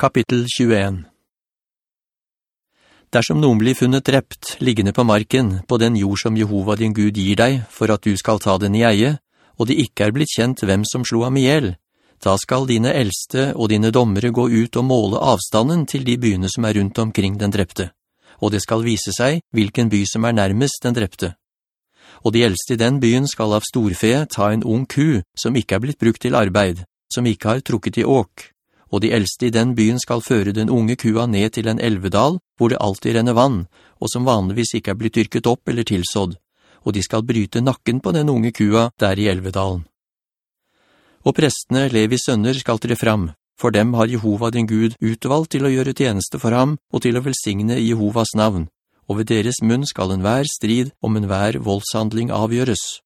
Kapittel 21 Dersom noen blir funnet drept, liggende på marken, på den jord som Jehova din Gud gir deg, for at du skal ta den i eie, og det ikke er blitt kjent hvem som slo ham ihjel, da skal dine eldste og dine dommere gå ut og måle avstanden til de byene som er rundt omkring den drepte, og det skal vise seg hvilken by som er nærmest den drepte. Og de eldste i den byen skal av storfe ta en ung ku som ikke er blitt brukt til arbeid, som ikke har trukket i åk, og de eldste i den byen skal føre den unge kua ned til en elvedal, hvor det alltid renner vann, og som vanligvis ikke er blitt dyrket opp eller tilsådd, og de skal bryte nakken på den unge kua der i elvedalen. Og prestene, Levis sønner, skal tre fram, for dem har Jehova din Gud utvalgt til å gjøre tjeneste for ham og til å velsigne Jehovas navn, og ved deres munn skal enhver strid om enhver voldshandling avgjøres.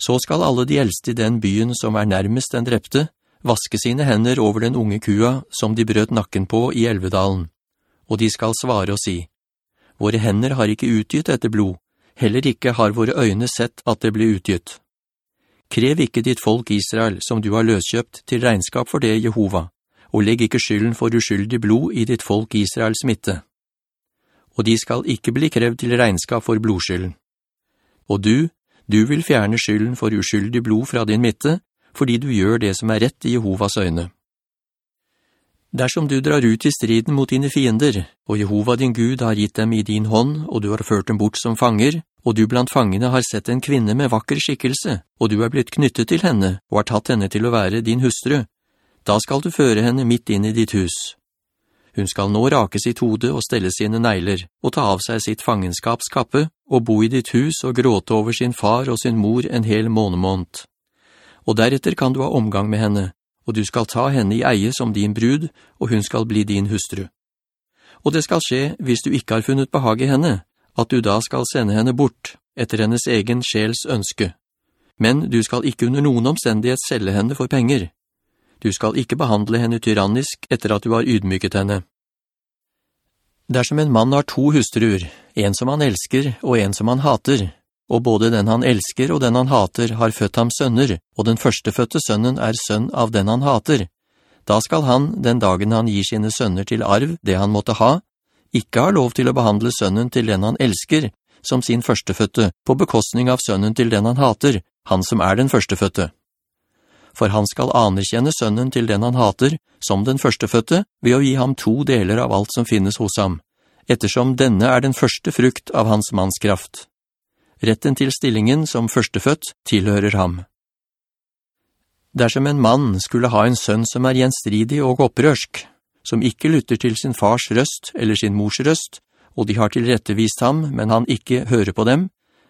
Så skal alle de eldste i den byen som er nærmest den drepte, vaske sine hender over den unge kua som de brøt nakken på i Elvedalen, og de skal svare og si, «Våre hender har ikke utgitt dette blod, heller ikke har våre øyne sett at det ble utgitt. Krev ikke ditt folk Israel, som du har løskjøpt, til regnskap for det, Jehova, og legg ikke skylden for uskyldig blod i ditt folk Israels midte. Og de skal ikke bli krevd til regnskap for blodskylden. Og du, du vil fjerne skylden for uskyldig blod fra din midte, fordi du gjør det som er rett i Jehovas øyne. Dersom du drar ut i striden mot dine fiender, og Jehova din Gud har gitt dem i din hånd, og du har ført dem bort som fanger, og du blant fangene har sett en kvinne med vakker skikkelse, og du er blitt knyttet til henne, og har tatt henne til å være din hustru, da skal du føre henne midt inn i ditt hus. Hun skal nå rake sitt hode og stelle sine negler, og ta av seg sitt fangenskapskappe, og bo i ditt hus og gråte over sin far og sin mor en hel månemånt og deretter kan du ha omgang med henne, og du skal ta henne i eie som din brud, og hun skal bli din hustru. Og det skal skje, hvis du ikke har funnet behag i henne, at du da skal sende henne bort, etter hennes egen sjels ønske. Men du skal ikke under noen omstendighet selge henne for penger. Du skal ikke behandle henne tyrannisk etter at du har ydmyket henne. Dersom en mann har to hustruer, en som han elsker og en som han hater, og både den han elsker og den han hater har født ham sønner, og den førstefødte sønnen er sønn av den han hater. Da skal han, den dagen han gir sine sønner til arv, det han måtte ha, ikke ha lov til å behandle sønnen til den han elsker, som sin førstefødte, på bekostning av sønnen til den han hater, han som er den førstefødte. For han skal anerkjenne sønnen til den han hater, som den førstefødte, ved å gi ham to deler av alt som finnes hos ham, ettersom denne er den første frukt av hans mannskraft. Retten til stillingen som førstefødt tilhører ham. Dersom en mann skulle ha en sønn som er gjenstridig og opprørsk, som ikke lytter til sin fars røst eller sin mors røst, og de har tilrettevist ham, men han ikke hører på dem,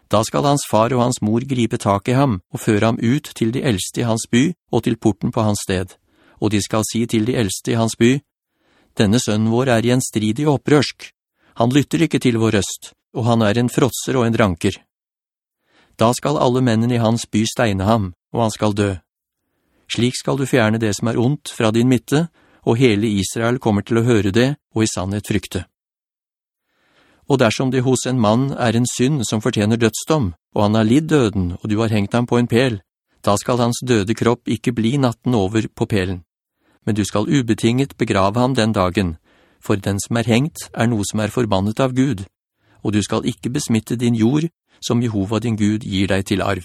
da skal hans far og hans mor gripe tak i ham og føre ham ut til de eldste i hans by og til porten på hans sted. Og de skal si til de eldste i hans by, «Denne sønnen vår er gjenstridig og opprørsk. Han lytter ikke til vår røst, og han er en frotser og en dranker.» Da skal alle mennene i hans by steine ham, og han skal dø. Slik skal du fjerne det som er ondt fra din midte, og hele Israel kommer til å høre det, og i sannhet frykte. Og dersom det hos en mann er en synd som fortjener dødsdom, og han har lidd døden, og du har hengt ham på en pel, da skal hans døde kropp ikke bli natten over på pelen. Men du skal ubetinget begrave ham den dagen, for den som er hengt er noe som er forbannet av Gud, og du skal ikke besmitte din jord som Jehova din Gud gir deg til arv.